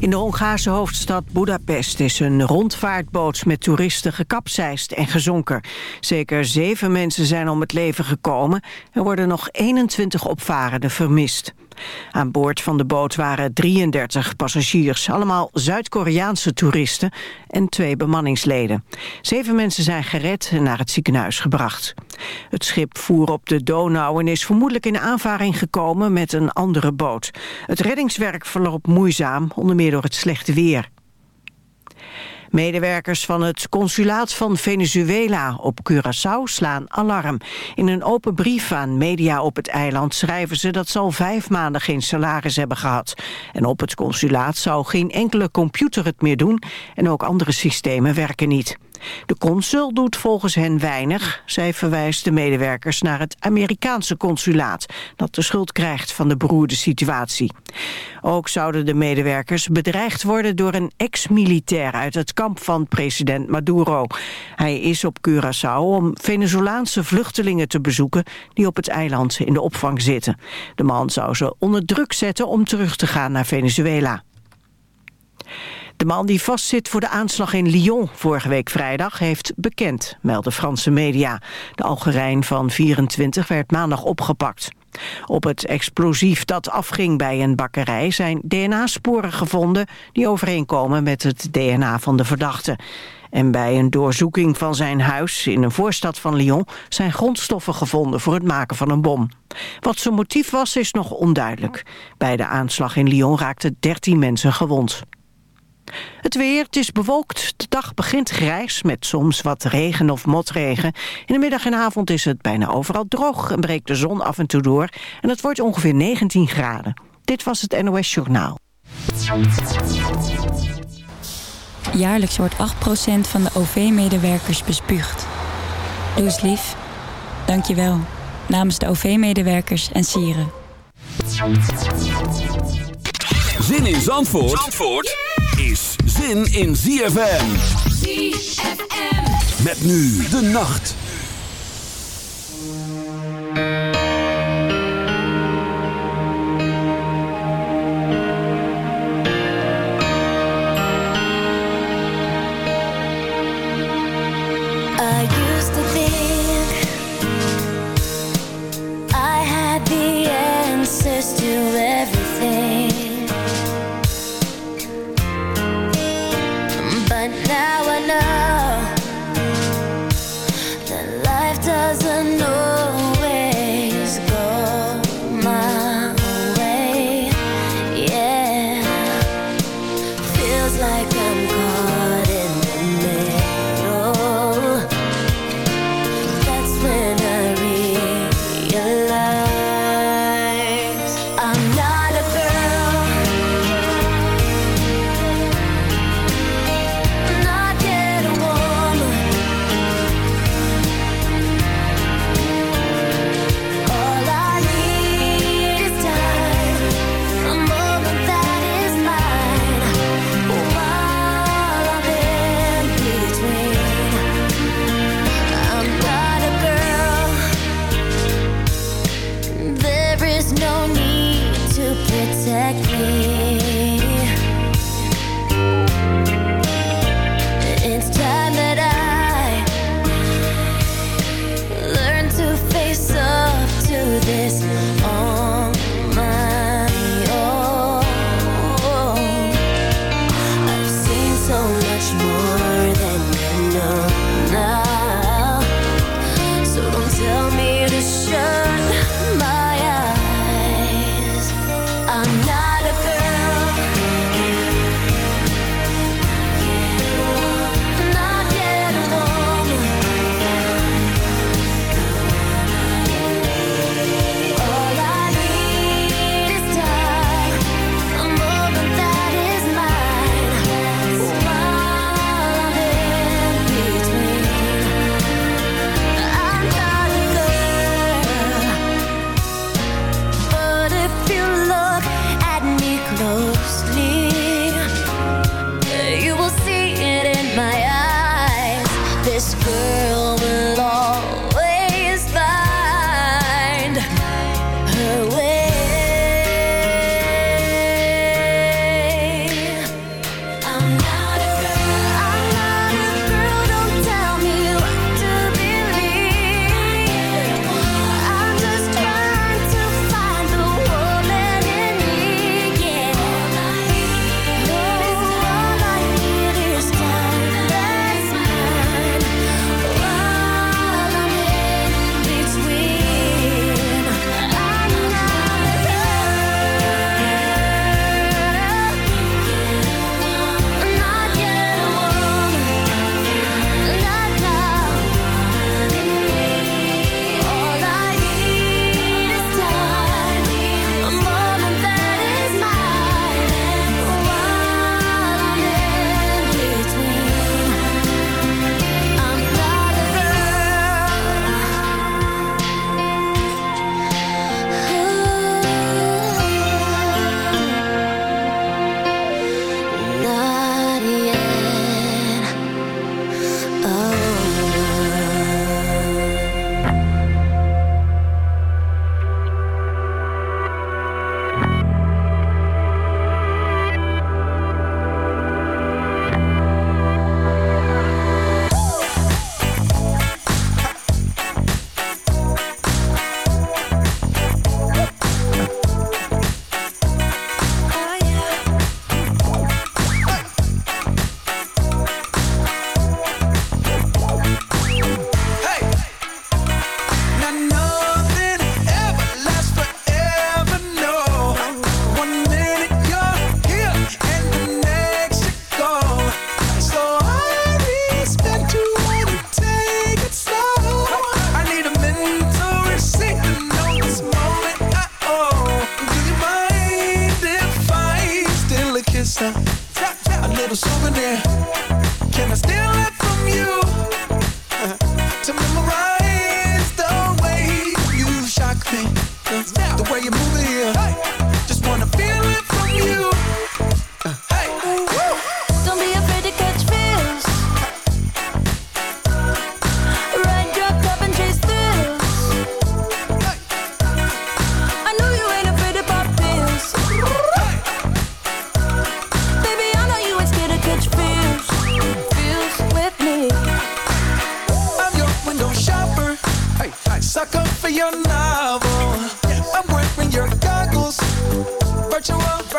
In de Hongaarse hoofdstad Budapest is een rondvaartboot met toeristen gekapseist en gezonken. Zeker zeven mensen zijn om het leven gekomen. Er worden nog 21 opvarenden vermist. Aan boord van de boot waren 33 passagiers, allemaal Zuid-Koreaanse toeristen en twee bemanningsleden. Zeven mensen zijn gered en naar het ziekenhuis gebracht. Het schip voer op de Donau en is vermoedelijk in aanvaring gekomen met een andere boot. Het reddingswerk verloopt moeizaam, onder meer door het slechte weer. Medewerkers van het consulaat van Venezuela op Curaçao slaan alarm. In een open brief aan media op het eiland schrijven ze dat ze al vijf maanden geen salaris hebben gehad. En op het consulaat zou geen enkele computer het meer doen en ook andere systemen werken niet. De consul doet volgens hen weinig. Zij verwijst de medewerkers naar het Amerikaanse consulaat... dat de schuld krijgt van de beroerde situatie. Ook zouden de medewerkers bedreigd worden door een ex-militair... uit het kamp van president Maduro. Hij is op Curaçao om Venezolaanse vluchtelingen te bezoeken... die op het eiland in de opvang zitten. De man zou ze onder druk zetten om terug te gaan naar Venezuela. De man die vastzit voor de aanslag in Lyon vorige week vrijdag heeft bekend, melden Franse media. De Algerijn van 24 werd maandag opgepakt. Op het explosief dat afging bij een bakkerij zijn DNA-sporen gevonden die overeenkomen met het DNA van de verdachte. En bij een doorzoeking van zijn huis in een voorstad van Lyon zijn grondstoffen gevonden voor het maken van een bom. Wat zijn motief was is nog onduidelijk. Bij de aanslag in Lyon raakten 13 mensen gewond. Het weer, het is bewolkt. De dag begint grijs met soms wat regen of motregen. In de middag en avond is het bijna overal droog en breekt de zon af en toe door. En het wordt ongeveer 19 graden. Dit was het NOS Journaal. Jaarlijks wordt 8% van de OV-medewerkers bespuugd. Doe eens lief. Dank je wel. Namens de OV-medewerkers en sieren. Zin in Zandvoort? Zandvoort? Is zin in ZFM. ZFM. Met nu de nacht. I used to think I had the answers to everything. Protect me.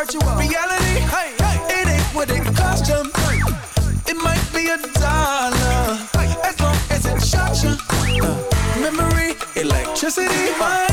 Virtual, reality. Hey, it ain't what it cost you. It might be a dollar as long as it shocks you. Uh, memory, electricity. Mind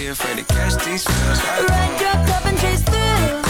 Be afraid to catch these feels. Ride your cup and chase thrills.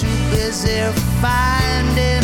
too busy finding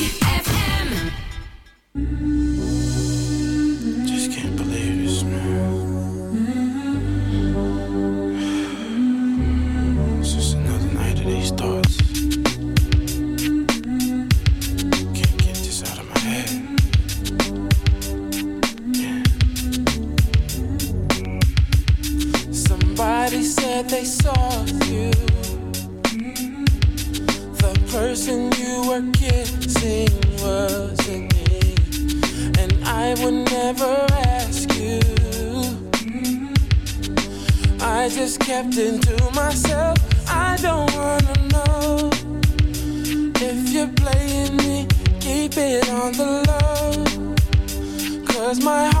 Keep it on the low. Cause my heart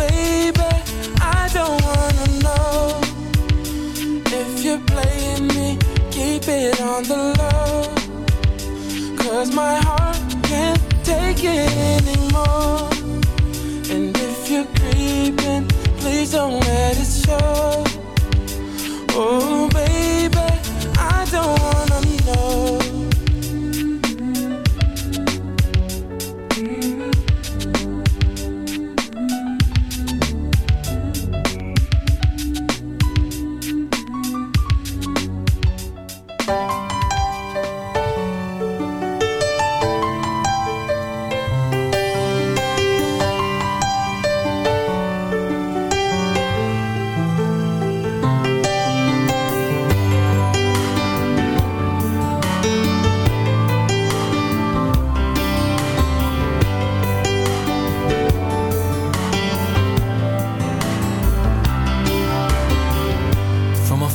on the low. Cause my heart can't take it anymore. And if you're creeping, please don't let it show. Oh,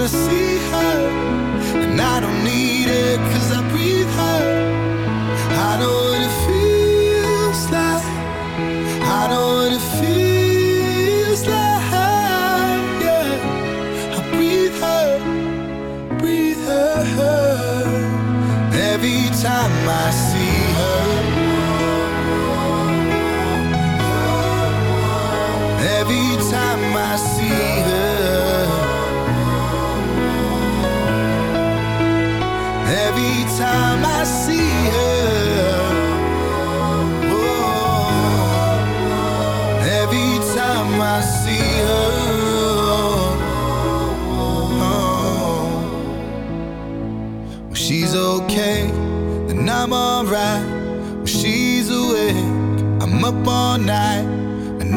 to see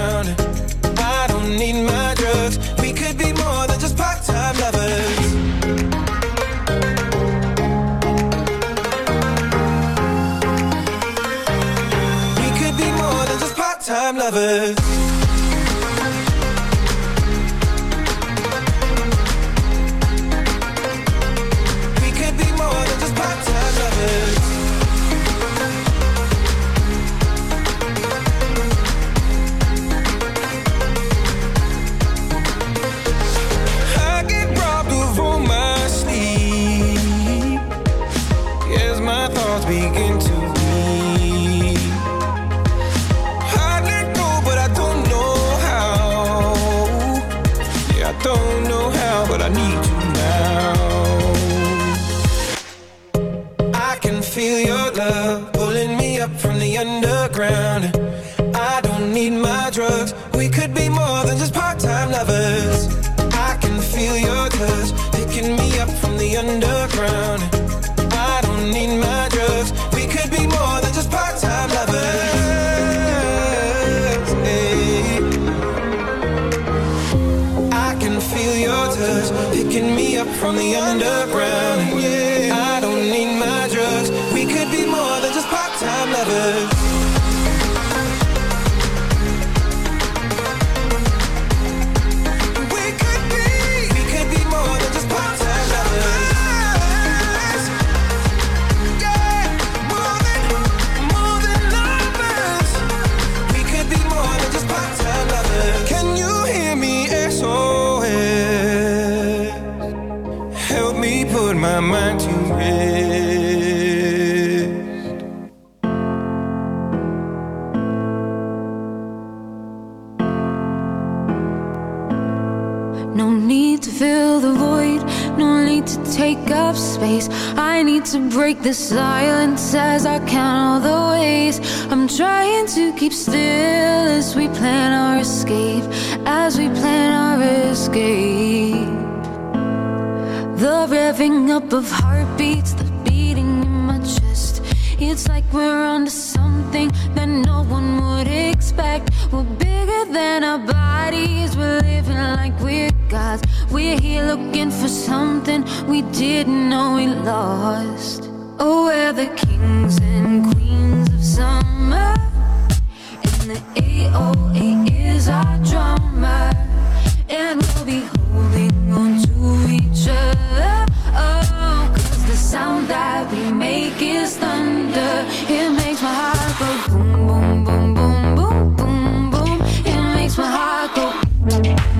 surrounded I don't need my drugs. We could be more than just part-time lovers. We could be more than just part-time lovers. Break the silence as I count all the ways. I'm trying to keep still as we plan our escape, as we plan our escape. The revving up of heartbeats, It's like we're onto something that no one would expect. We're bigger than our bodies, we're living like we're gods. We're here looking for something we didn't know we lost. Oh, we're the kings and queens of summer. And the AOA is our drummer. And we'll be holding on to each other. Oh, the sound that we make is thunder. It makes my heart go boom, boom, boom, boom, boom, boom, boom. It makes my heart go